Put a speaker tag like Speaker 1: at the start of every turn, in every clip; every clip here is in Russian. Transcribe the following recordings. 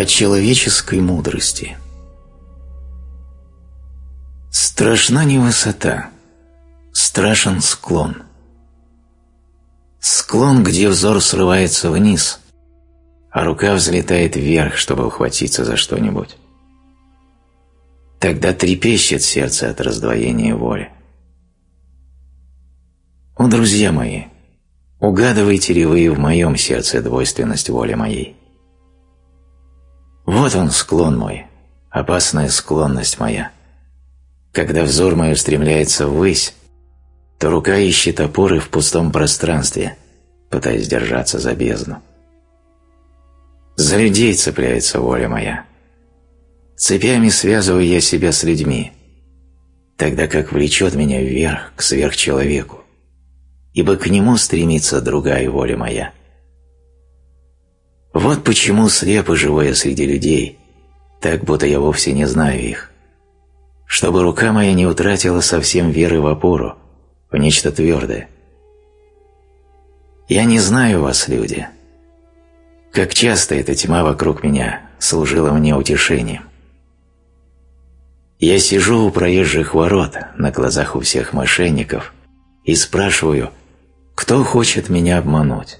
Speaker 1: О человеческой мудрости Страшна не высота, страшен склон. Склон, где взор срывается вниз, а рука взлетает вверх, чтобы ухватиться за что-нибудь. Тогда трепещет сердце от раздвоения воли. О, друзья мои, угадываете ли вы в моем сердце двойственность воли моей? Вот он, склон мой, опасная склонность моя. Когда взор мой устремляется ввысь, то рука ищет опоры в пустом пространстве, пытаясь держаться за бездну. За людей цепляется воля моя. Цепями связываю я себя с людьми, тогда как влечет меня вверх к сверхчеловеку, ибо к нему стремится другая воля моя. Вот почему слепо живу я среди людей, так будто я вовсе не знаю их, чтобы рука моя не утратила совсем веры в опору, в нечто твердое. Я не знаю вас, люди, как часто эта тьма вокруг меня служила мне утешением. Я сижу у проезжих ворот на глазах у всех мошенников и спрашиваю, кто хочет меня обмануть.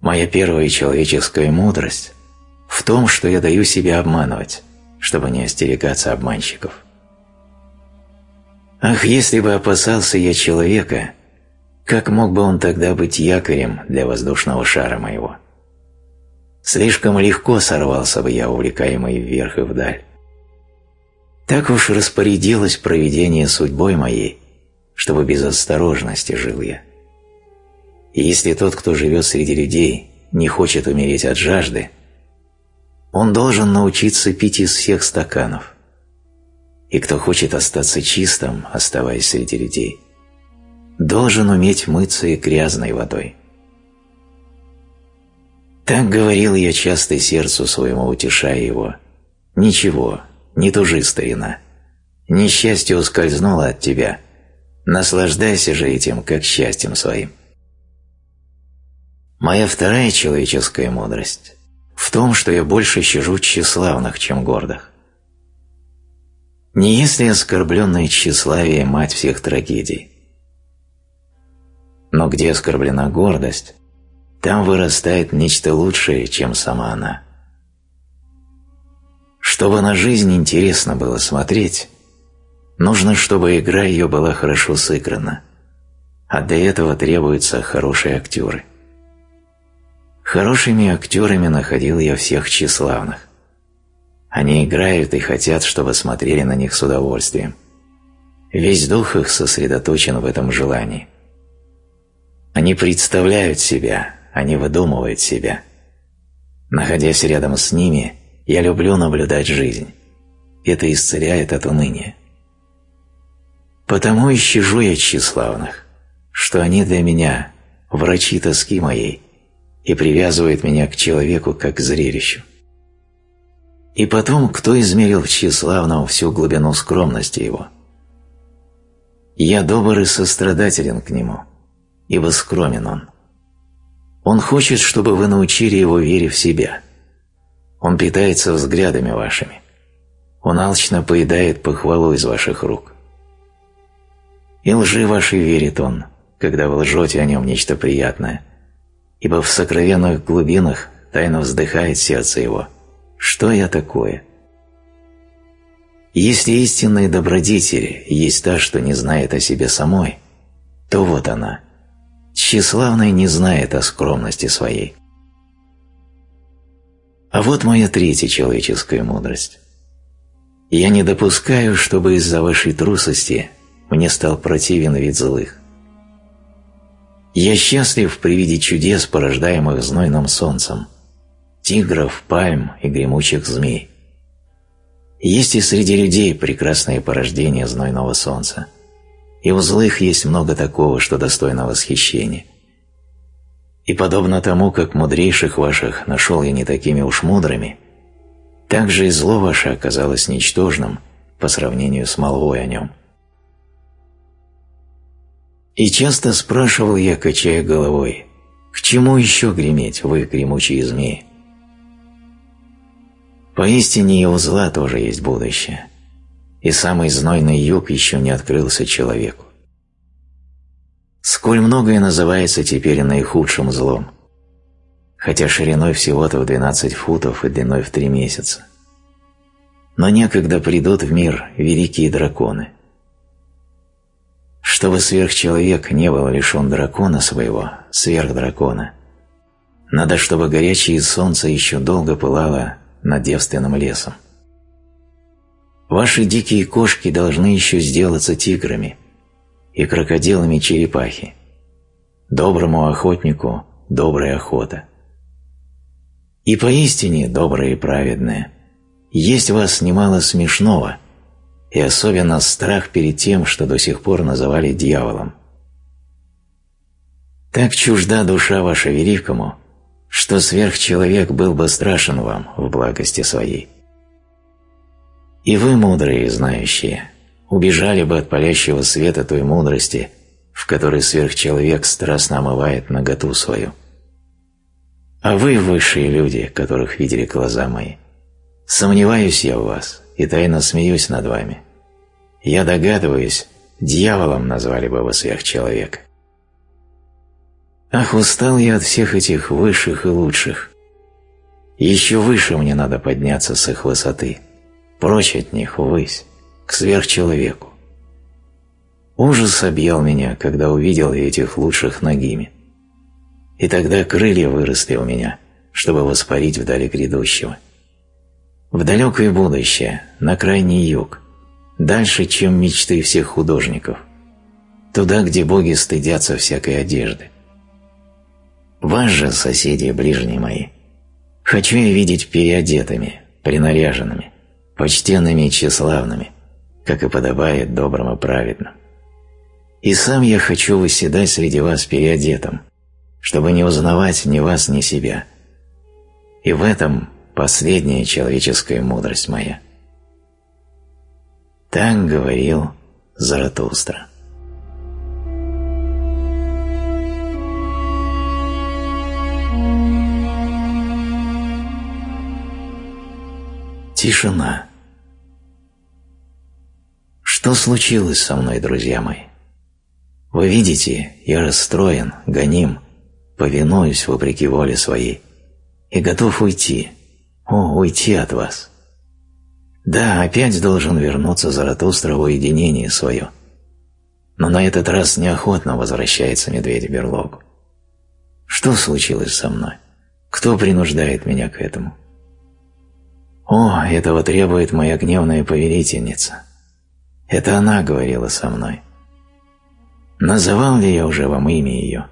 Speaker 1: Моя первая человеческая мудрость в том, что я даю себя обманывать, чтобы не остерегаться обманщиков. Ах, если бы опасался я человека, как мог бы он тогда быть якорем для воздушного шара моего? Слишком легко сорвался бы я, увлекаемый вверх и вдаль. Так уж распорядилось проведение судьбой моей, чтобы без осторожности жил я. Если тот, кто живет среди людей, не хочет умереть от жажды, он должен научиться пить из всех стаканов. И кто хочет остаться чистым, оставаясь среди людей, должен уметь мыться и грязной водой. Так говорил я часто сердцу своему, утешая его. «Ничего, не тужи, старина. Несчастье ускользнуло от тебя. Наслаждайся же этим, как счастьем своим». Моя вторая человеческая мудрость в том, что я больше щажу тщеславных, чем гордых. Не если оскорбленное тщеславие – мать всех трагедий. Но где оскорблена гордость, там вырастает нечто лучшее, чем сама она. Чтобы на жизнь интересно было смотреть, нужно, чтобы игра ее была хорошо сыграна, а для этого требуются хорошие актеры. Хорошими актерами находил я всех тщеславных. Они играют и хотят, чтобы смотрели на них с удовольствием. Весь дух их сосредоточен в этом желании. Они представляют себя, они выдумывают себя. Находясь рядом с ними, я люблю наблюдать жизнь. Это исцеляет от уныния. Потому и щажу я тщеславных, что они для меня – врачи тоски моей и привязывают меня к человеку как к зрелищу. И потом, кто измерил в тщеславном всю глубину скромности его? Я добр и сострадателен к нему, ибо скромен он. Он хочет, чтобы вы научили его вере в себя. Он питается взглядами вашими. Он алчно поедает похвалу из ваших рук. И лжи вашей верит он, когда вы лжете о нем нечто приятное, ибо в сокровенных глубинах тайно вздыхает сердце его. Что я такое? Если истинная добродетель есть та, что не знает о себе самой, то вот она – Тщеславный не знает о скромности своей. А вот моя третья человеческая мудрость. Я не допускаю, чтобы из-за вашей трусости мне стал противен вид злых. Я счастлив при виде чудес, порождаемых знойным солнцем, тигров, пальм и гремучих змей. Есть и среди людей прекрасные порождения знойного солнца – и у злых есть много такого, что достойно восхищения. И подобно тому, как мудрейших ваших нашел я не такими уж мудрыми, так же и зло ваше оказалось ничтожным по сравнению с молвой о нем. И часто спрашивал я, качая головой, к чему еще греметь, вы, гремучие змеи? Поистине и у зла тоже есть будущее, и самый знойный юг еще не открылся человеку. Сколь многое называется теперь наихудшим злом, хотя шириной всего-то в 12 футов и длиной в 3 месяца. Но некогда придут в мир великие драконы. Чтобы сверхчеловек не был лишен дракона своего, сверхдракона, надо, чтобы горячее солнце еще долго пылало над девственным лесом. Ваши дикие кошки должны еще сделаться тиграми и крокодилами черепахи. Доброму охотнику добрая охота. И поистине доброе и праведное. Есть в вас немало смешного, и особенно страх перед тем, что до сих пор называли дьяволом. Так чужда душа ваша великому – что сверхчеловек был бы страшен вам в благости своей. И вы, мудрые и знающие, убежали бы от палящего света той мудрости, в которой сверхчеловек страстно омывает наготу свою. А вы, высшие люди, которых видели глаза мои, сомневаюсь я в вас и тайно смеюсь над вами. Я догадываюсь, дьяволом назвали бы вы сверхчеловека. Ах, устал я от всех этих высших и лучших. Еще выше мне надо подняться с их высоты, прочь от них, увысь, к сверхчеловеку. Ужас объял меня, когда увидел я этих лучших ногими. И тогда крылья выросли у меня, чтобы воспарить вдали грядущего. В далекое будущее, на крайний юг, дальше, чем мечты всех художников, туда, где боги стыдятся всякой одежды. Вас же, соседи ближние мои, хочу я видеть переодетыми, принаряженными, почтенными и тщеславными, как и подобает добрым и праведным. И сам я хочу выседать среди вас переодетым, чтобы не узнавать ни вас, ни себя. И в этом последняя человеческая мудрость моя. Так говорил Заратустра. Тишина. Что случилось со мной, друзья мои? Вы видите, я расстроен, гоним, повинуюсь вопреки воле своей и готов уйти, о, уйти от вас. Да, опять должен вернуться Заратустра в уединение свое, но на этот раз неохотно возвращается медведь в берлогу. Что случилось со мной? Кто принуждает меня к этому? «О, этого требует моя гневная повелительница. Это она говорила со мной. Называл ли я уже вам имя ее?»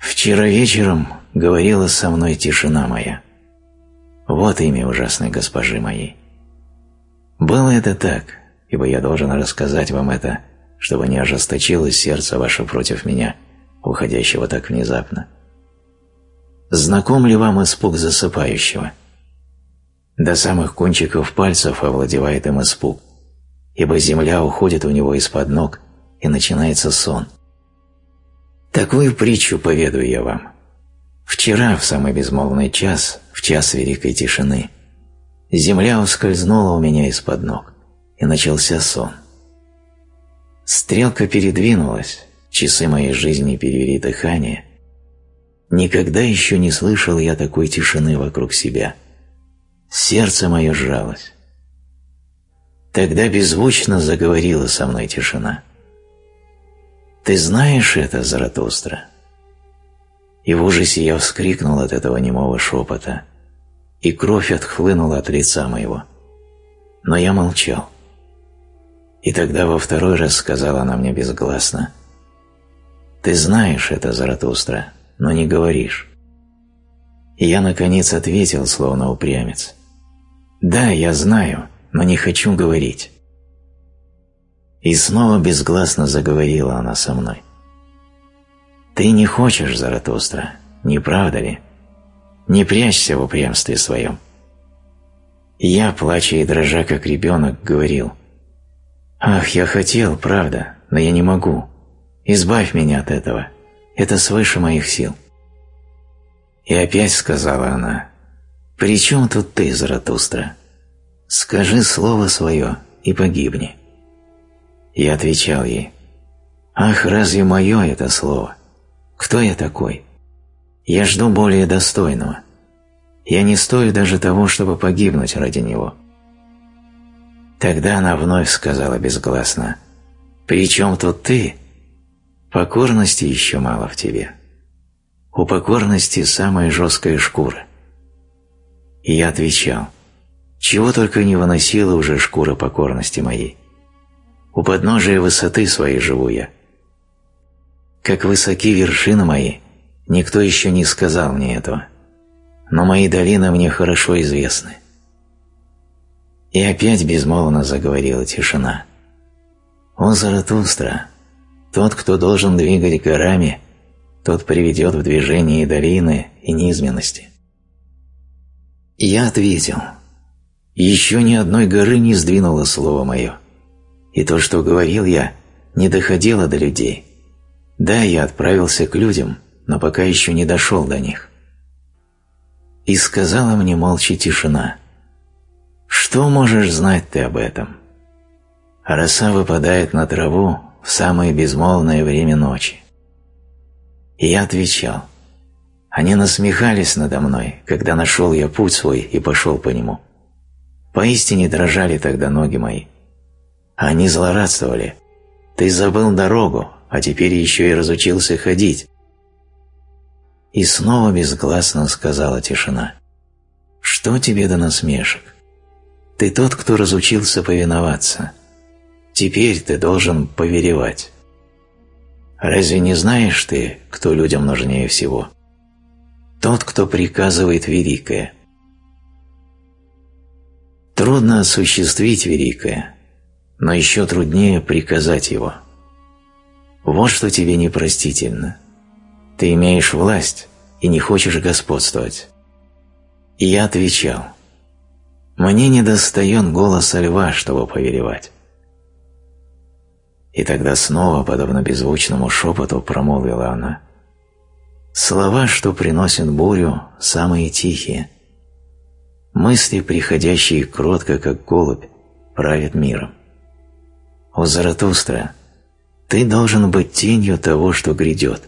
Speaker 1: «Вчера вечером говорила со мной тишина моя. Вот имя ужасной госпожи моей. Было это так, ибо я должен рассказать вам это, чтобы не ожесточилось сердце ваше против меня, уходящего так внезапно. Знаком ли вам испуг засыпающего?» До самых кончиков пальцев овладевает им испуг, ибо земля уходит у него из-под ног, и начинается сон. Такую притчу поведаю я вам. Вчера, в самый безмолвный час, в час великой тишины, земля ускользнула у меня из-под ног, и начался сон. Стрелка передвинулась, часы моей жизни перевели дыхание. Никогда еще не слышал я такой тишины вокруг себя – сердце мое сжалось. Тогда беззвучно заговорила со мной тишина. «Ты знаешь это, Заратустра?» И в ужасе я вскрикнул от этого немого шепота, и кровь отхлынула от лица моего. Но я молчал. И тогда во второй раз сказала она мне безгласно, «Ты знаешь это, Заратустра, но не говоришь». И я, наконец, ответил, словно упрямец – «Да, я знаю, но не хочу говорить». И снова безгласно заговорила она со мной. «Ты не хочешь, Заратустра, не правда ли? Не прячься в упрямстве своем». я, плача и дрожа, как ребенок, говорил, «Ах, я хотел, правда, но я не могу. Избавь меня от этого. Это свыше моих сил». И опять сказала она, «При чем тут ты, Заратустра? Скажи слово свое и погибни». Я отвечал ей, «Ах, разве мое это слово? Кто я такой? Я жду более достойного. Я не стою даже того, чтобы погибнуть ради него». Тогда она вновь сказала безгласно, «При чем тут ты? Покорности еще мало в тебе. У покорности самая жесткая шкура». И я отвечал, «Чего только не выносила уже шкура покорности моей. У подножия высоты своей живу я. Как высоки вершины мои, никто еще не сказал мне этого, но мои долины мне хорошо известны». И опять безмолвно заговорила тишина. «О, Заратустра, тот, кто должен двигать горами, тот приведет в движение и долины, и низменности. Я ответил, еще ни одной горы не сдвинуло слово мое, и то, что говорил я, не доходило до людей. Да, я отправился к людям, но пока еще не дошел до них. И сказала мне молча тишина. Что можешь знать ты об этом? Роса выпадает на траву в самое безмолвное время ночи. И я отвечал, они насмехались надо мной, когда нашел я путь свой и пошел по нему. Поистине дрожали тогда ноги мои. Они злорадствовали. Ты забыл дорогу, а теперь еще и разучился ходить. И снова безгласно сказала тишина. Что тебе до насмешек? Ты тот, кто разучился повиноваться. Теперь ты должен поверевать. Разве не знаешь ты, кто людям нужнее всего? тот, кто приказывает великое. Трудно осуществить великое, но еще труднее приказать его. Вот что тебе непростительно. Ты имеешь власть и не хочешь господствовать. И я отвечал, мне не достает голоса льва, чтобы повелевать. И тогда снова, подобно беззвучному шепоту, промолвила она – Слова, что приносят бурю, самые тихие. Мысли, приходящие кротко, как голубь, правят миром. О Заратустра, ты должен быть тенью того, что грядет.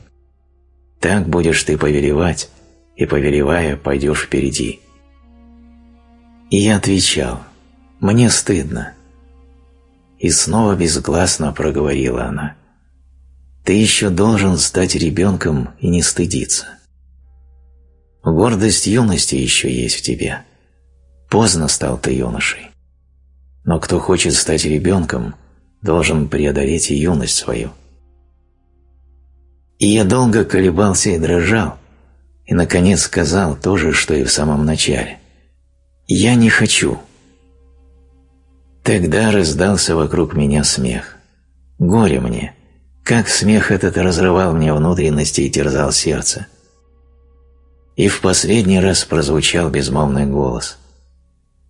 Speaker 1: Так будешь ты повелевать, и, повелевая, пойдешь впереди. И я отвечал, мне стыдно. И снова безгласно проговорила она – ты еще должен стать ребенком и не стыдиться. Гордость юности еще есть в тебе. Поздно стал ты юношей. Но кто хочет стать ребенком, должен преодолеть и юность свою. И я долго колебался и дрожал, и, наконец, сказал то же, что и в самом начале. «Я не хочу». Тогда раздался вокруг меня смех. Горе мне, как смех этот разрывал мне внутренности и терзал сердце. И в последний раз прозвучал безмолвный голос.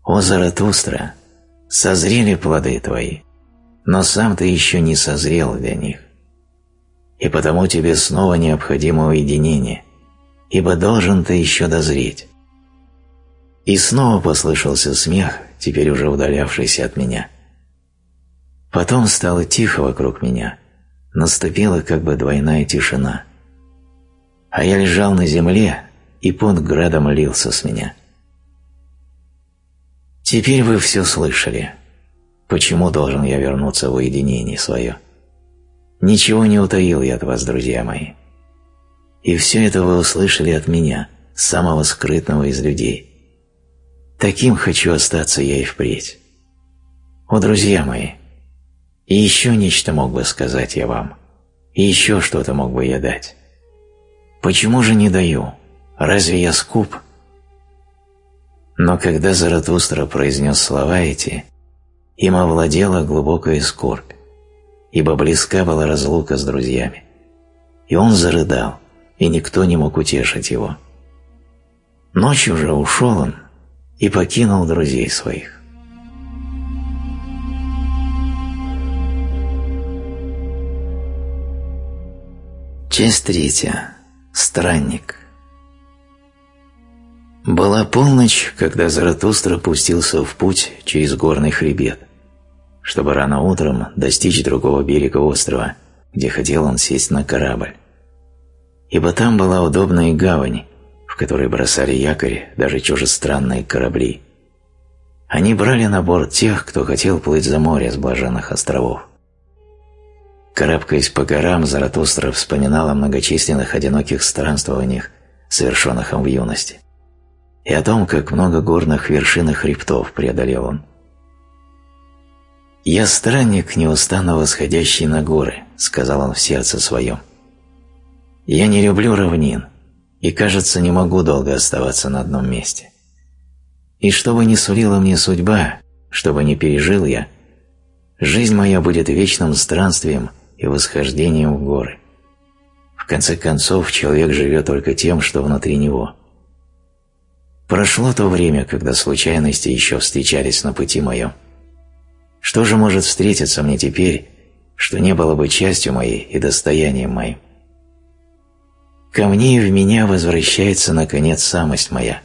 Speaker 1: «О, Заратустра, созрели плоды твои, но сам ты еще не созрел для них. И потому тебе снова необходимо уединение, ибо должен ты еще дозреть». И снова послышался смех, теперь уже удалявшийся от меня. Потом стало тихо вокруг меня – наступила как бы двойная тишина. А я лежал на земле, и пот градом лился с меня. Теперь вы все слышали. Почему должен я вернуться в уединение свое? Ничего не утаил я от вас, друзья мои. И все это вы услышали от меня, самого скрытного из людей. Таким хочу остаться я и впредь. О, друзья мои, и еще нечто мог бы сказать я вам. И еще что-то мог бы я дать. Почему же не даю? Разве я скуп? Но когда Заратустра произнес слова эти, им овладела глубокая скорбь, ибо близка была разлука с друзьями. И он зарыдал, и никто не мог утешить его. Ночью же ушел он и покинул друзей своих. Часть третья. Странник. Была полночь, когда Заратустра пустился в путь через горный хребет, чтобы рано утром достичь другого берега острова, где хотел он сесть на корабль. Ибо там была удобная гавань, в которой бросали якорь даже чужестранные корабли. Они брали на борт тех, кто хотел плыть за море с блаженных островов. Карабкаясь по горам, Заратустра вспоминал о многочисленных одиноких странствованиях, совершенных им в юности и о том, как много горных вершин и хребтов преодолел он. «Я странник, неустанно восходящий на горы», — сказал он в сердце своем. «Я не люблю равнин, и, кажется, не могу долго оставаться на одном месте. И что бы ни сулила мне судьба, что бы ни пережил я, жизнь моя будет вечным странствием и восхождением в горы. В конце концов, человек живет только тем, что внутри него». Прошло то время, когда случайности еще встречались на пути моем. Что же может встретиться мне теперь, что не было бы частью моей и достоянием моим? Ко мне и в меня возвращается, наконец, самость моя.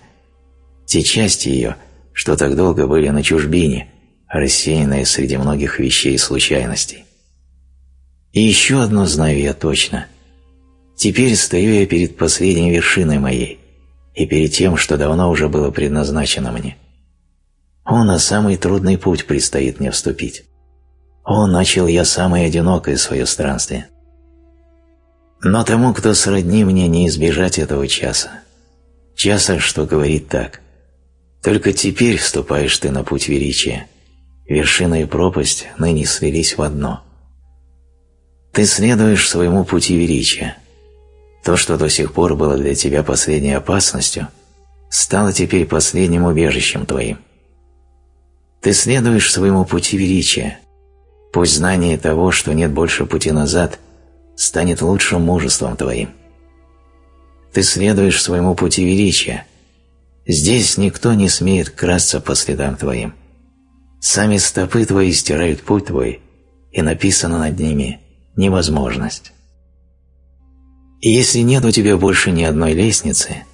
Speaker 1: Те части ее, что так долго были на чужбине, рассеянные среди многих вещей и случайностей. И еще одно знаю я точно. Теперь стою я перед последней вершиной моей, и перед тем, что давно уже было предназначено мне. О, на самый трудный путь предстоит мне вступить. О, начал я самое одинокое свое странствие. Но тому, кто сродни мне, не избежать этого часа. Часа, что говорит так. Только теперь вступаешь ты на путь величия. Вершина и пропасть ныне слились в одно. Ты следуешь своему пути величия – то, что до сих пор было для тебя последней опасностью, стало теперь последним убежищем твоим. Ты следуешь своему пути величия. Пусть знание того, что нет больше пути назад, станет лучшим мужеством твоим. Ты следуешь своему пути величия. Здесь никто не смеет красться по следам твоим. Сами стопы твои стирают путь твой, и написано над ними «невозможность». И если нет у тебя больше ни одной лестницы,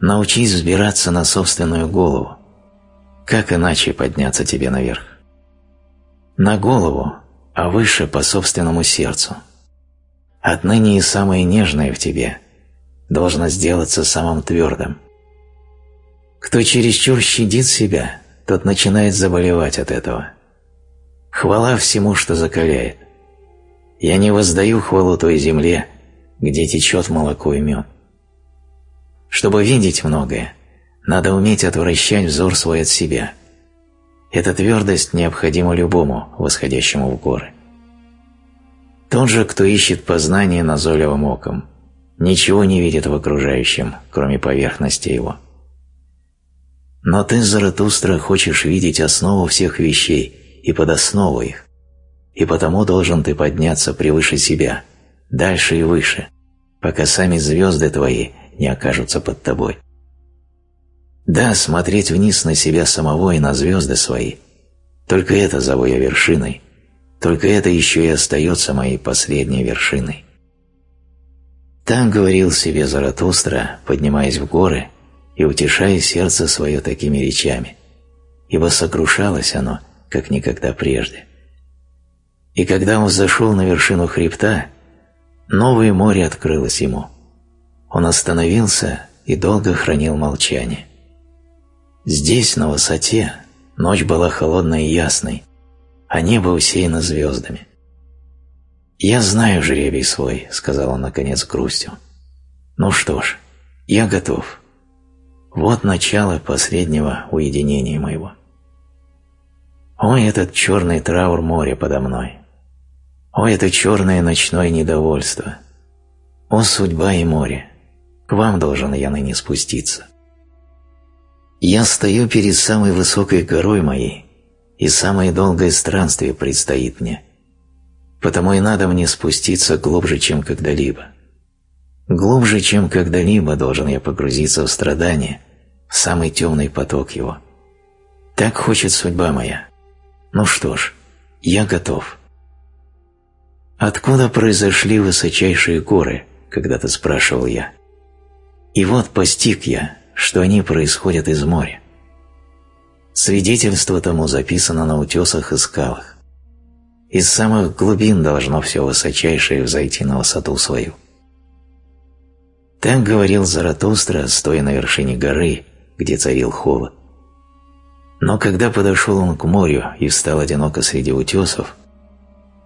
Speaker 1: научись взбираться на собственную голову. Как иначе подняться тебе наверх? На голову, а выше по собственному сердцу. Отныне и самое нежное в тебе должно сделаться самым твердым. Кто чересчур щадит себя, тот начинает заболевать от этого. Хвала всему, что закаляет. Я не воздаю хвалу той земле, где течет молоко и мед. Чтобы видеть многое, надо уметь отвращать взор свой от себя. Эта твердость необходима любому, восходящему в горы. Тот же, кто ищет познание назойливым оком, ничего не видит в окружающем, кроме поверхности его. Но ты, Заратустра, хочешь видеть основу всех вещей и подоснову их, и потому должен ты подняться превыше себя – дальше и выше, пока сами звезды твои не окажутся под тобой. Да, смотреть вниз на себя самого и на звезды свои, только это зову я вершиной, только это еще и остается моей последней вершиной. Так говорил себе Заратустра, поднимаясь в горы и утешая сердце свое такими речами, ибо сокрушалось оно, как никогда прежде. И когда он зашел на вершину хребта, Новое море открылось ему. Он остановился и долго хранил молчание. Здесь, на высоте, ночь была холодной и ясной, а небо усеяно звездами. «Я знаю жребий свой», — сказал он наконец грустью. «Ну что ж, я готов. Вот начало последнего уединения моего. Ой, этот черный траур моря подо мной, о, это черное ночное недовольство! О, судьба и море! К вам должен я ныне спуститься. Я стою перед самой высокой горой моей, и самое долгое странствие предстоит мне. Потому и надо мне спуститься глубже, чем когда-либо. Глубже, чем когда-либо должен я погрузиться в страдания, в самый темный поток его. Так хочет судьба моя. Ну что ж, я готов. «Откуда произошли высочайшие горы?» – когда-то спрашивал я. И вот постиг я, что они происходят из моря. Свидетельство тому записано на утесах и скалах. Из самых глубин должно все высочайшее взойти на высоту свою. Так говорил Заратустра, стоя на вершине горы, где царил холод. Но когда подошел он к морю и встал одиноко среди утесов,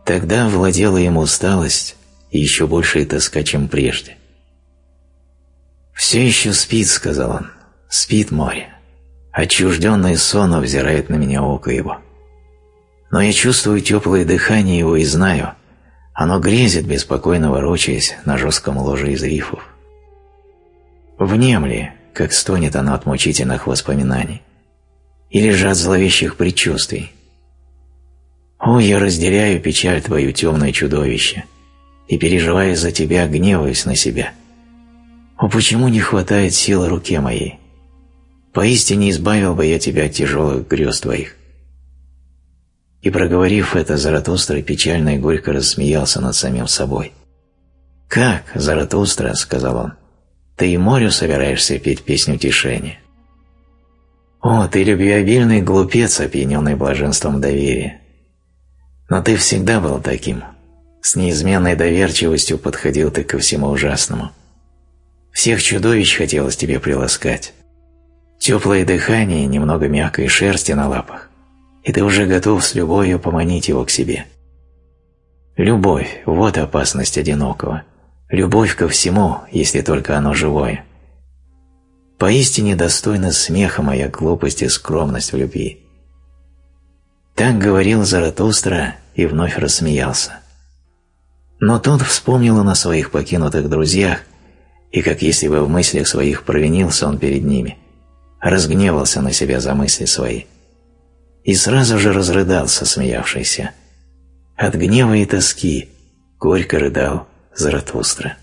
Speaker 1: тогда владела ему усталость и еще большая тоска, чем прежде. «Все еще спит», — сказал он, — «спит море. Отчужденный сон взирает на меня око его. Но я чувствую теплое дыхание его и знаю, оно грезит, беспокойно ворочаясь на жестком ложе из рифов. Внемли, как стонет оно от мучительных воспоминаний, или же от зловещих предчувствий. О, я разделяю печаль твою, темное чудовище, и, переживая за тебя, гневаюсь на себя. О, почему не хватает силы руке моей? Поистине избавил бы я тебя от тяжелых грез твоих. И проговорив это, Заратустра печально и горько рассмеялся над самим собой. «Как, Заратустра?» — сказал он. «Ты и морю собираешься петь песню утешения?» «О, ты любвеобильный глупец, опьяненный блаженством доверия. Но ты всегда был таким. С неизменной доверчивостью подходил ты ко всему ужасному. Всех чудовищ хотелось тебе приласкать. Теплое дыхание, немного мягкой шерсти на лапах, и ты уже готов с любовью поманить его к себе. Любовь – вот опасность одинокого. Любовь ко всему, если только оно живое. Поистине достойна смеха моя глупость и скромность в любви. Так говорил Заратустра и вновь рассмеялся. Но тут вспомнил он о своих покинутых друзьях, и как если бы в мыслях своих провинился он перед ними – разгневался на себя за мысли свои и сразу же разрыдался, смеявшийся. От гнева и тоски горько рыдал Заратустра.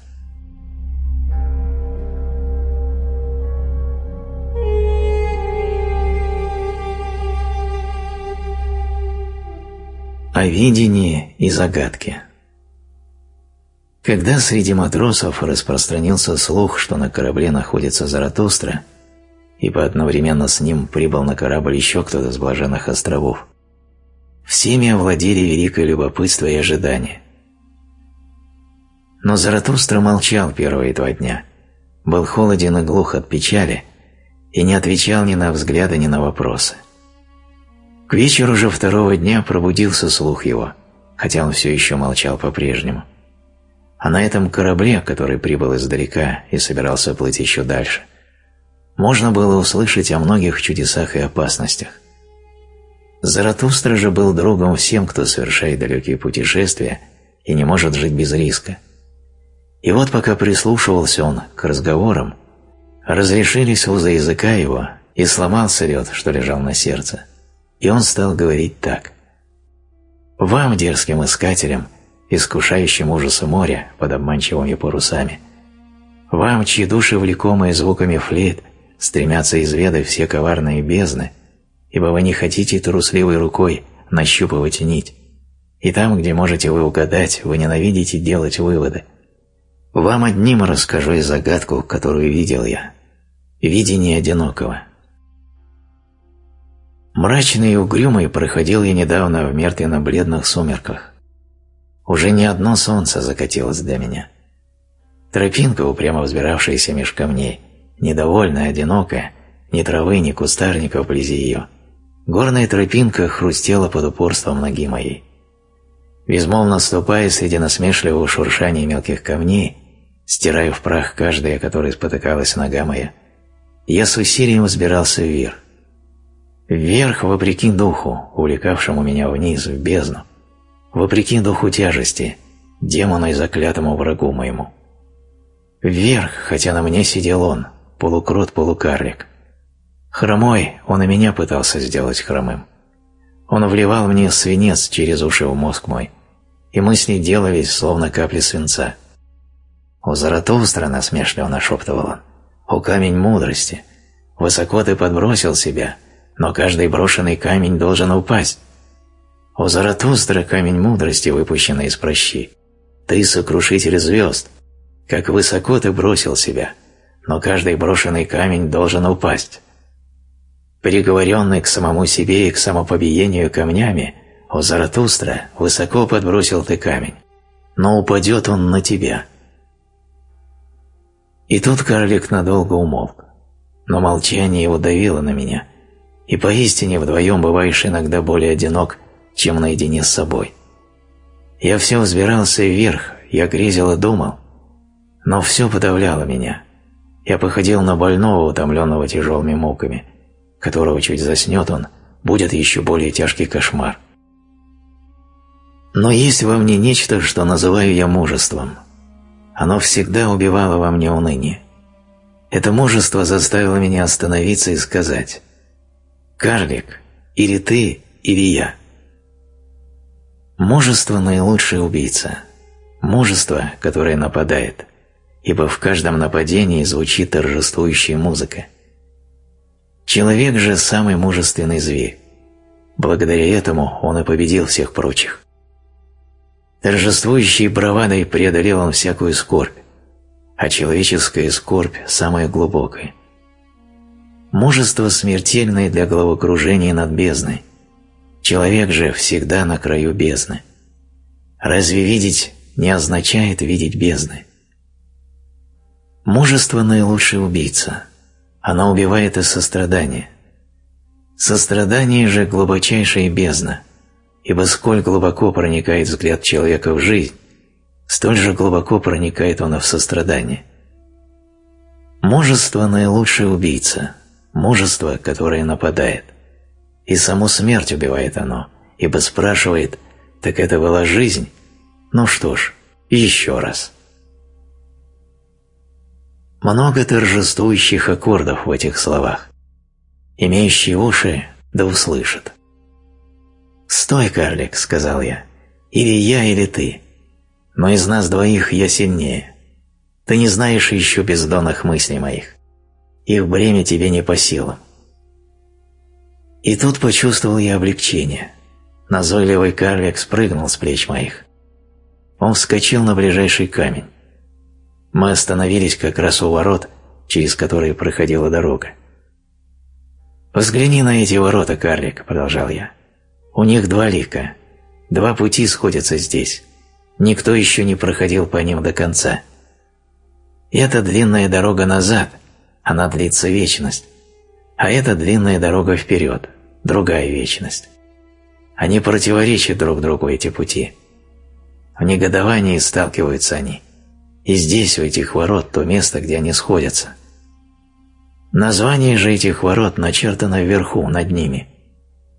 Speaker 1: О видении и загадке Когда среди матросов распространился слух, что на корабле находится Заратустра, ибо одновременно с ним прибыл на корабль еще кто-то с блаженных островов. Всеми овладели великое любопытство и ожидание. Но Заратустра молчал первые два дня, был холоден и глух от печали и не отвечал ни на взгляды, ни на вопросы. К вечеру же второго дня пробудился слух его, хотя он все еще молчал по-прежнему. А на этом корабле, который прибыл издалека и собирался плыть еще дальше – можно было услышать о многих чудесах и опасностях. Заратустра же был другом всем, кто совершает далекие путешествия и не может жить без риска. И вот пока прислушивался он к разговорам, разрешились узы языка его, и сломался лед, что лежал на сердце, и он стал говорить так. «Вам, дерзким искателям, искушающим ужасы моря под обманчивыми парусами, вам, чьи души, влекомые звуками флейт, стремятся изведать все коварные бездны, ибо вы не хотите трусливой рукой нащупывать нить, и там, где можете вы угадать, вы ненавидите делать выводы. Вам одним расскажу и загадку, которую видел я. Видение одинокого. Мрачный и угрюмый проходил я недавно в мертвенно-бледных сумерках. Уже не одно солнце закатилось для меня. Тропинка, упрямо взбиравшаяся меж камней, недовольная, одинокая, ни травы, ни кустарника вблизи ее. Горная тропинка хрустела под упорством ноги моей. Безмолвно ступая среди насмешливого шуршания мелких камней, стирая в прах каждая, которой спотыкалась нога моя, я с усилием взбирался вверх. Вверх, вопреки духу, увлекавшему меня вниз, в бездну, вопреки духу тяжести, демону и заклятому врагу моему. Вверх, хотя на мне сидел он, полукрот-полукарлик. Хромой он и меня пытался сделать хромым. Он вливал мне свинец через уши в мозг мой, и мысли делались, словно капли свинца. «У Заратустра», — насмешливо нашептывал он, — «у камень мудрости. Высоко ты подбросил себя, но каждый брошенный камень должен упасть. У Заратустра камень мудрости, выпущенный из прощи. Ты сокрушитель звезд. Как высоко ты бросил себя, но каждый брошенный камень должен упасть. Приговоренный к самому себе и к самопобиению камнями, о Заратустра, высоко подбросил ты камень, но упадет он на тебя. И тут карлик надолго умолк, но молчание его давило на меня, и поистине вдвоем бываешь иногда более одинок, чем наедине с собой. Я все взбирался вверх, я грезил и думал, но все подавляло меня. Я походил на больного, утомленного тяжелыми муками, которого чуть заснет он, будет еще более тяжкий кошмар. Но есть во мне нечто, что называю я мужеством. Оно всегда убивало во мне уныние. Это мужество заставило меня остановиться и сказать «Карлик, или ты, или я». Мужество – наилучший убийца. Мужество, которое нападает, ибо в каждом нападении звучит торжествующая музыка. Человек же – самый мужественный зверь. Благодаря этому он и победил всех прочих. Торжествующей бравадой преодолел он всякую скорбь, а человеческая скорбь самая глубокая. Мужество смертельное для головокружения над бездной. Человек же всегда на краю бездны. Разве видеть не означает видеть бездны? Мужество – наилучший убийца. Оно убивает из сострадания. Сострадание же – глубочайшая бездна, ибо сколь глубоко проникает взгляд человека в жизнь, столь же глубоко проникает он в сострадание. Мужество – наилучший убийца, мужество, которое нападает. И саму смерть убивает оно, ибо спрашивает, так это была жизнь? Ну что ж, еще раз. Много торжествующих аккордов в этих словах. Имеющие уши да услышат. «Стой, карлик», — сказал я. «Или я, или ты. Но из нас двоих я сильнее. Ты не знаешь еще бездонных мыслей моих. Их бремя тебе не по силам». И тут почувствовал я облегчение. Назойливый карлик спрыгнул с плеч моих. Он вскочил на ближайший камень. Мы остановились как раз у ворот, через которые проходила дорога. «Взгляни на эти ворота, карлик», — продолжал я. У них два лика. Два пути сходятся здесь. Никто еще не проходил по ним до конца. Это длинная дорога назад, она длится вечность. А это длинная дорога вперед, другая вечность. Они противоречат друг другу, эти пути. В негодовании сталкиваются они. И здесь, у этих ворот, то место, где они сходятся. Название же этих ворот начертано вверху, над ними.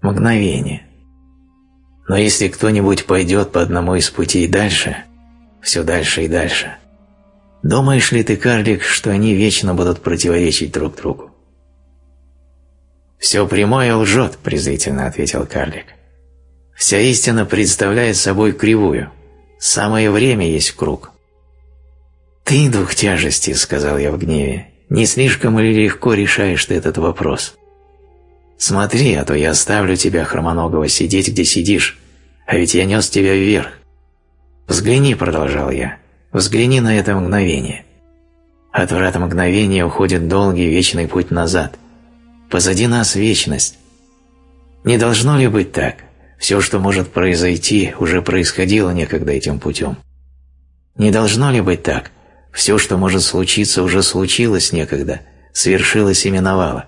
Speaker 1: Мгновение. Но если кто-нибудь пойдет по одному из путей дальше, все дальше и дальше, думаешь ли ты, карлик, что они вечно будут противоречить друг другу? «Все прямое лжет», – презрительно ответил карлик. «Вся истина представляет собой кривую. Самое время есть круг». «Ты, дух тяжести», – сказал я в гневе, – «не слишком ли легко решаешь ты этот вопрос?» Смотри, а то я оставлю тебя, хромоногого, сидеть, где сидишь, а ведь я нес тебя вверх. Взгляни, продолжал я, взгляни на это мгновение. От врата мгновения уходит долгий вечный путь назад. Позади нас вечность. Не должно ли быть так? Все, что может произойти, уже происходило некогда этим путем. Не должно ли быть так? Все, что может случиться, уже случилось некогда, свершилось и миновало.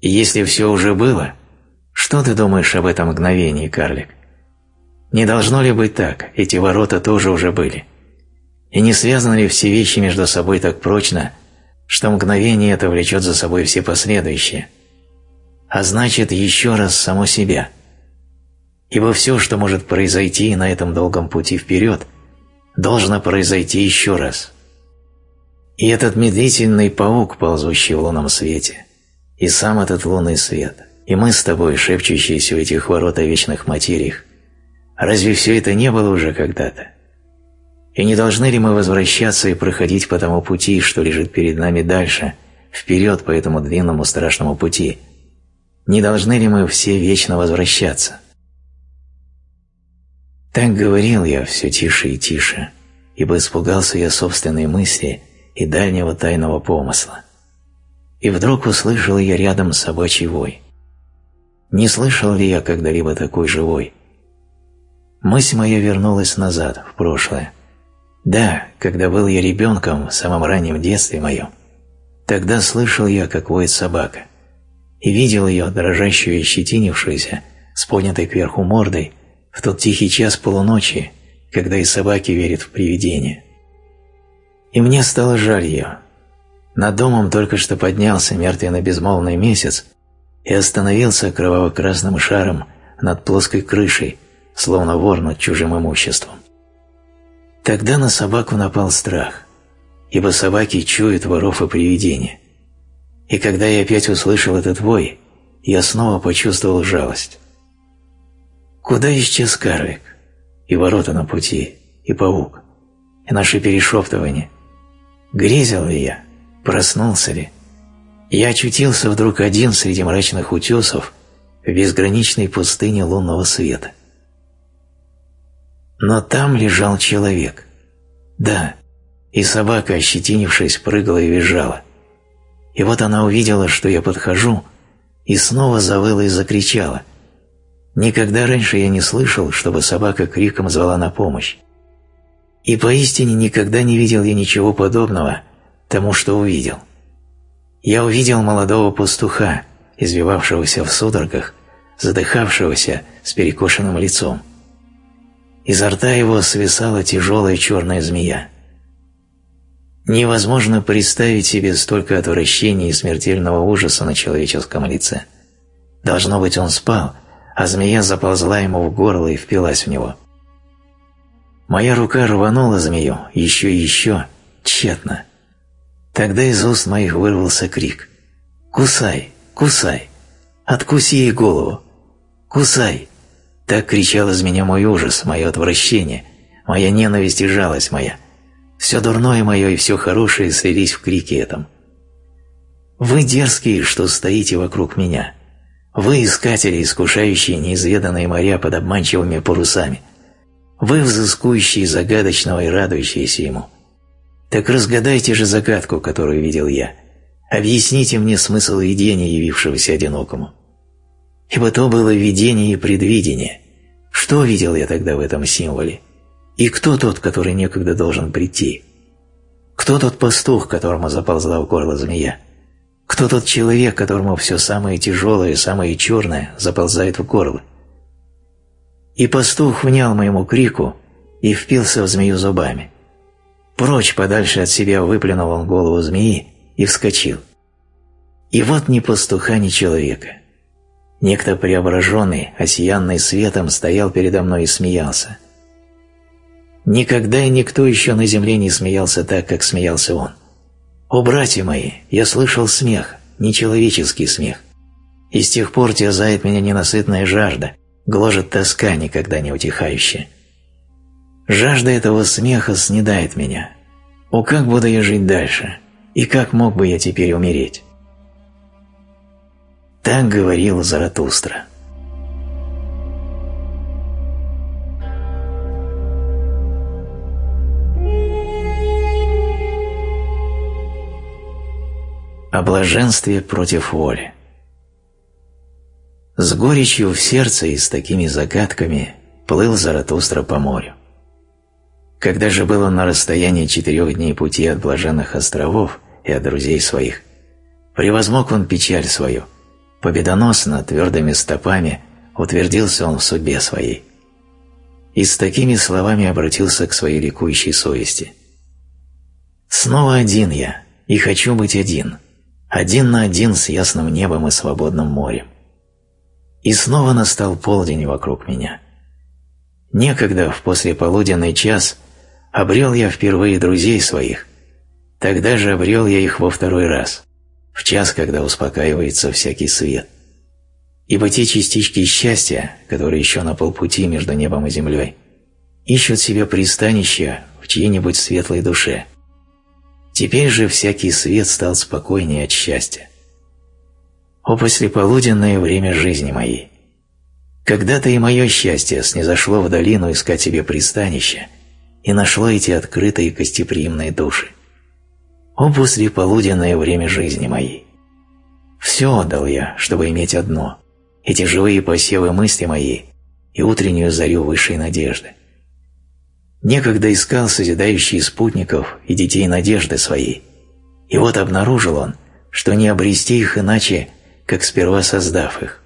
Speaker 1: И если все уже было, что ты думаешь об этом мгновении, карлик? Не должно ли быть так, эти ворота тоже уже были? И не связаны ли все вещи между собой так прочно, что мгновение это влечет за собой все последующие? А значит, еще раз само себя. Ибо все, что может произойти на этом долгом пути вперед, должно произойти еще раз. И этот медлительный паук, ползущий в лунном свете – и сам этот лунный свет, и мы с тобой, шепчущиеся у этих ворот о вечных материях, разве все это не было уже когда-то? И не должны ли мы возвращаться и проходить по тому пути, что лежит перед нами дальше, вперед по этому длинному страшному пути? Не должны ли мы все вечно возвращаться? Так говорил я все тише и тише, ибо испугался я собственной мысли и дальнего тайного помысла. И вдруг услышал я рядом собачий вой. Не слышал ли я когда-либо такой живой? Мысль моя вернулась назад, в прошлое. Да, когда был я ребенком в самом раннем детстве моем, тогда слышал я, как воет собака, и видел ее, дрожащую и щетинившуюся, с поднятой кверху мордой, в тот тихий час полуночи, когда и собаки верят в привидения. И мне стало жаль ее. Над домом только что поднялся мертвенно-безмолвный месяц и остановился кроваво-красным шаром над плоской крышей, словно вор над чужим имуществом. Тогда на собаку напал страх, ибо собаки чуют воров и привидения. И когда я опять услышал этот вой, я снова почувствовал жалость. Куда исчез карлик? И ворота на пути, и паук, и наши перешептывания. Грезил ли я? Проснулся ли? Я очутился вдруг один среди мрачных утесов в безграничной пустыне лунного света. Но там лежал человек. Да, и собака, ощетинившись, прыгала и визжала. И вот она увидела, что я подхожу, и снова завыла и закричала – Никогда раньше я не слышал, чтобы собака криком звала на помощь. И поистине никогда не видел я ничего подобного тому, что увидел. Я увидел молодого пастуха, извивавшегося в судорогах, задыхавшегося с перекошенным лицом. Изо рта его свисала тяжелая черная змея. Невозможно представить себе столько отвращения и смертельного ужаса на человеческом лице. Должно быть, он спал – а змея заползла ему в горло и впилась в него. Моя рука рванула змею, еще и еще, тщетно. Тогда из уст моих вырвался крик. «Кусай! Кусай! Откуси ей голову! Кусай!» Так кричал из меня мой ужас, мое отвращение, моя ненависть и жалость моя. Все дурное мое и все хорошее слились в крике этом. «Вы дерзкие, что стоите вокруг меня!» Вы искатели, искушающие неизведанные моря под обманчивыми парусами. Вы взыскующие загадочного и радующиеся ему. Так разгадайте же загадку, которую видел я. Объясните мне смысл видения, явившегося одинокому. Ибо то было видение и предвидение. Что видел я тогда в этом символе? И кто тот, который некогда должен прийти? Кто тот пастух, которому заползла в горло змея? Кто тот человек, которому все самое тяжелое и самое черное заползает в горло? И пастух внял моему крику и впился в змею зубами. Прочь подальше от себя выплюнул он голову змеи и вскочил. И вот ни пастуха, ни человека. Некто преображенный, осиянный светом, стоял передо мной и смеялся. Никогда и никто еще на земле не смеялся так, как смеялся он. «О, братья мои, я слышал смех, нечеловеческий смех. И с тех пор терзает меня ненасытная жажда, гложет тоска, никогда не утихающая. Жажда этого смеха снедает меня. О, как буду я жить дальше, и как мог бы я теперь умереть?» Так говорил Заратустра. о блаженстве против воли. С горечью в сердце и с такими загадками плыл Заратустра по морю. Когда же был он на расстоянии четырех дней пути от блаженных островов и от друзей своих, превозмог он печаль свою, победоносно, твердыми стопами утвердился он в судьбе своей. И с такими словами обратился к своей ликующей совести. «Снова один я, и хочу быть один, один на один с ясным небом и свободным морем. И снова настал полдень вокруг меня. Некогда, в послеполуденный час, обрел я впервые друзей своих. Тогда же обрел я их во второй раз, в час, когда успокаивается всякий свет. Ибо те частички счастья, которые еще на полпути между небом и землей, ищут себе пристанище в чьей-нибудь светлой душе – Теперь же всякий свет стал спокойнее от счастья. О послеполуденное время жизни моей! Когда-то и мое счастье снизошло в долину искать себе пристанище и нашло эти открытые гостеприимные души. О послеполуденное время жизни моей! Все отдал я, чтобы иметь одно – эти живые посевы мысли моей и утреннюю зарю высшей надежды. Некогда искал созидающие спутников и детей надежды своей, и вот обнаружил он, что не обрести их иначе, как сперва создав их.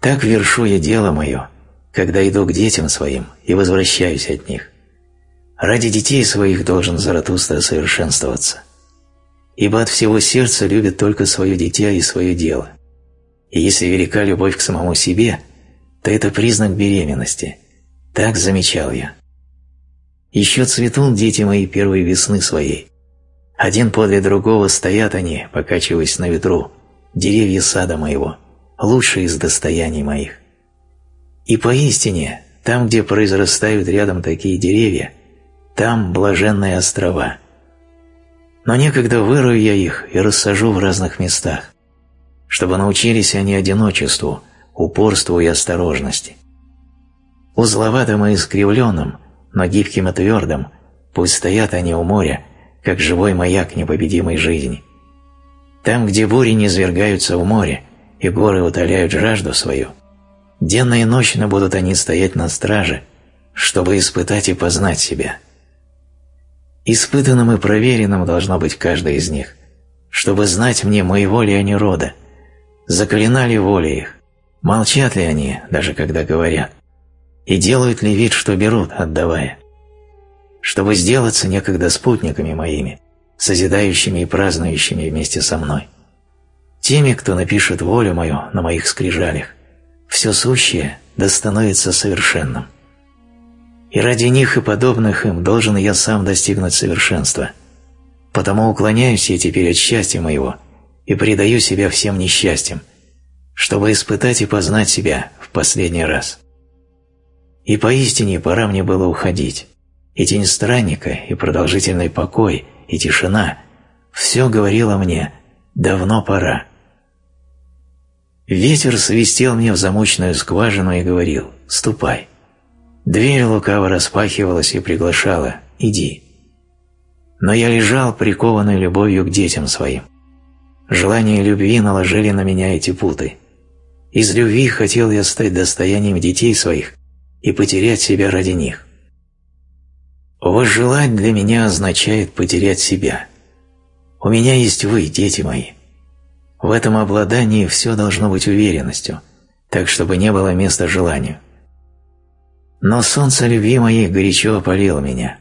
Speaker 1: Так вершу я дело мое, когда иду к детям своим и возвращаюсь от них. Ради детей своих должен Заратустра совершенствоваться. Ибо от всего сердца любит только свое дитя и свое дело. И если велика любовь к самому себе, то это признак беременности. Так замечал я. Еще цветут дети мои первой весны своей. Один подле другого стоят они, покачиваясь на ветру, деревья сада моего, лучшие из достояний моих. И поистине, там, где произрастают рядом такие деревья, там блаженные острова. Но некогда вырою я их и рассажу в разных местах, чтобы научились они одиночеству, упорству и осторожности. Узловатым и искривленным, но гибким и твердым, пусть стоят они у моря, как живой маяк непобедимой жизни. Там, где бури не свергаются в море, и горы утоляют жажду свою, денно и ночно будут они стоять на страже, чтобы испытать и познать себя – Испытанным и проверенным должно быть каждый из них, чтобы знать мне, моего ли они рода, закалена ли воля их, молчат ли они, даже когда говорят, и делают ли вид, что берут, отдавая, чтобы сделаться некогда спутниками моими, созидающими и празднующими вместе со мной, теми, кто напишет волю мою на моих скрижалях, все сущее да становится совершенным и ради них и подобных им должен я сам достигнуть совершенства. Потому уклоняюсь я теперь от счастья моего и предаю себя всем несчастьям, чтобы испытать и познать себя в последний раз. И поистине пора мне было уходить, и тень странника, и продолжительный покой, и тишина – все говорило мне «давно пора». Ветер свистел мне в замочную скважину и говорил «ступай». Дверь лукаво распахивалась и приглашала «иди». Но я лежал, прикованный любовью к детям своим. Желание любви наложили на меня эти путы. Из любви хотел я стать достоянием детей своих и потерять себя ради них. Возжелать для меня означает потерять себя. У меня есть вы, дети мои. В этом обладании все должно быть уверенностью, так чтобы не было места желанию. Но солнце любви моей горячо опалило меня.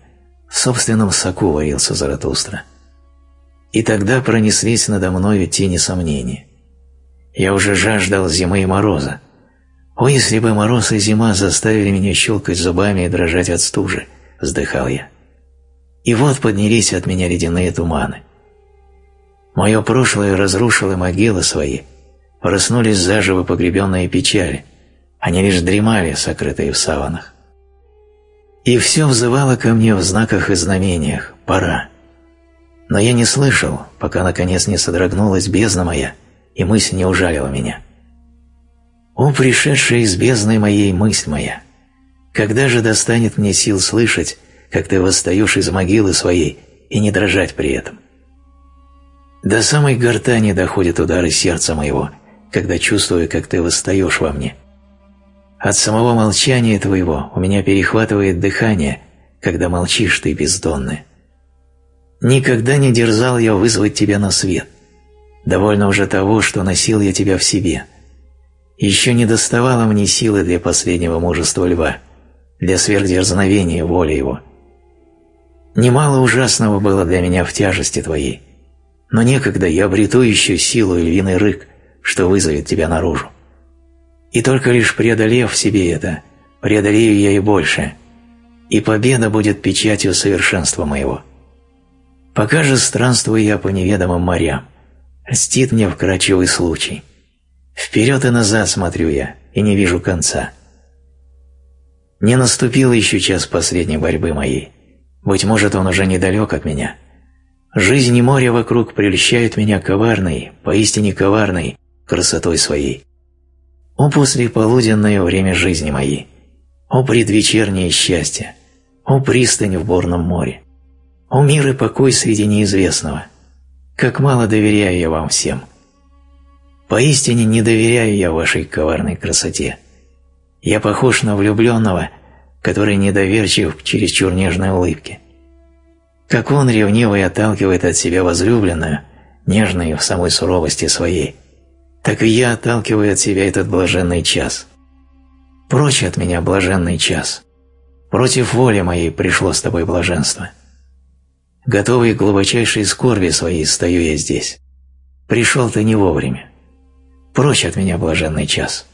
Speaker 1: В собственном соку варился Заратустра. И тогда пронеслись надо мною тени сомнений. Я уже жаждал зимы и мороза. О, если бы мороз и зима заставили меня щелкать зубами и дрожать от стужи, вздыхал я. И вот поднялись от меня ледяные туманы. Мое прошлое разрушило могилы свои, проснулись заживо погребенные печали, они лишь дремали, сокрытые в саванах. И все взывало ко мне в знаках и знамениях «пора». Но я не слышал, пока наконец не содрогнулась бездна моя, и мысль не ужалила меня. «О, пришедшая из бездны моей мысль моя! Когда же достанет мне сил слышать, как ты восстаешь из могилы своей и не дрожать при этом?» До самой гортани доходят удары сердца моего, когда чувствую, как ты восстаешь во мне – от самого молчания твоего у меня перехватывает дыхание, когда молчишь ты бездонный. Никогда не дерзал я вызвать тебя на свет. Довольно уже того, что носил я тебя в себе. Еще не доставало мне силы для последнего мужества льва, для сверхдерзновения воли его. Немало ужасного было для меня в тяжести твоей, но некогда я обрету еще силу и львиный рык, что вызовет тебя наружу. И только лишь преодолев в себе это, преодолею я и больше, и победа будет печатью совершенства моего. Пока же странствую я по неведомым морям, льстит мне вкрачивый случай. Вперед и назад смотрю я, и не вижу конца. Не наступил еще час последней борьбы моей. Быть может, он уже недалек от меня. Жизнь и море вокруг прельщают меня коварной, поистине коварной, красотой своей. О послеполуденное время жизни моей! О предвечернее счастье! О пристань в бурном море! О мир и покой среди неизвестного! Как мало доверяю я вам всем! Поистине не доверяю я вашей коварной красоте. Я похож на влюбленного, который недоверчив к чересчур нежной улыбке. Как он ревниво отталкивает от себя возлюбленную, нежную в самой суровости своей, так и я отталкиваю от себя этот блаженный час. Прочь от меня блаженный час. Против воли моей пришло с тобой блаженство. Готовый к глубочайшей скорби своей стою я здесь. Пришел ты не вовремя. Прочь от меня блаженный час.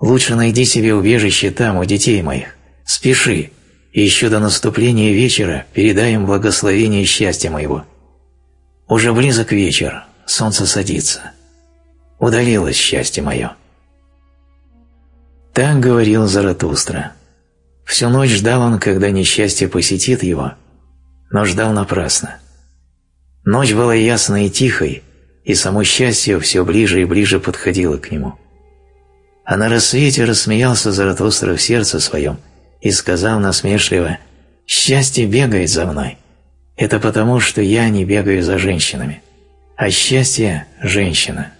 Speaker 1: Лучше найди себе убежище там, у детей моих. Спеши, и еще до наступления вечера передай им благословение счастья моего. Уже близок вечер, солнце садится. Удалилось счастье мое. Так говорил Заратустра. Всю ночь ждал он, когда несчастье посетит его, но ждал напрасно. Ночь была ясной и тихой, и само счастье все ближе и ближе подходило к нему. А на рассвете рассмеялся Заратустра в сердце своем и сказал насмешливо «Счастье бегает за мной. Это потому, что я не бегаю за женщинами, а счастье – женщина,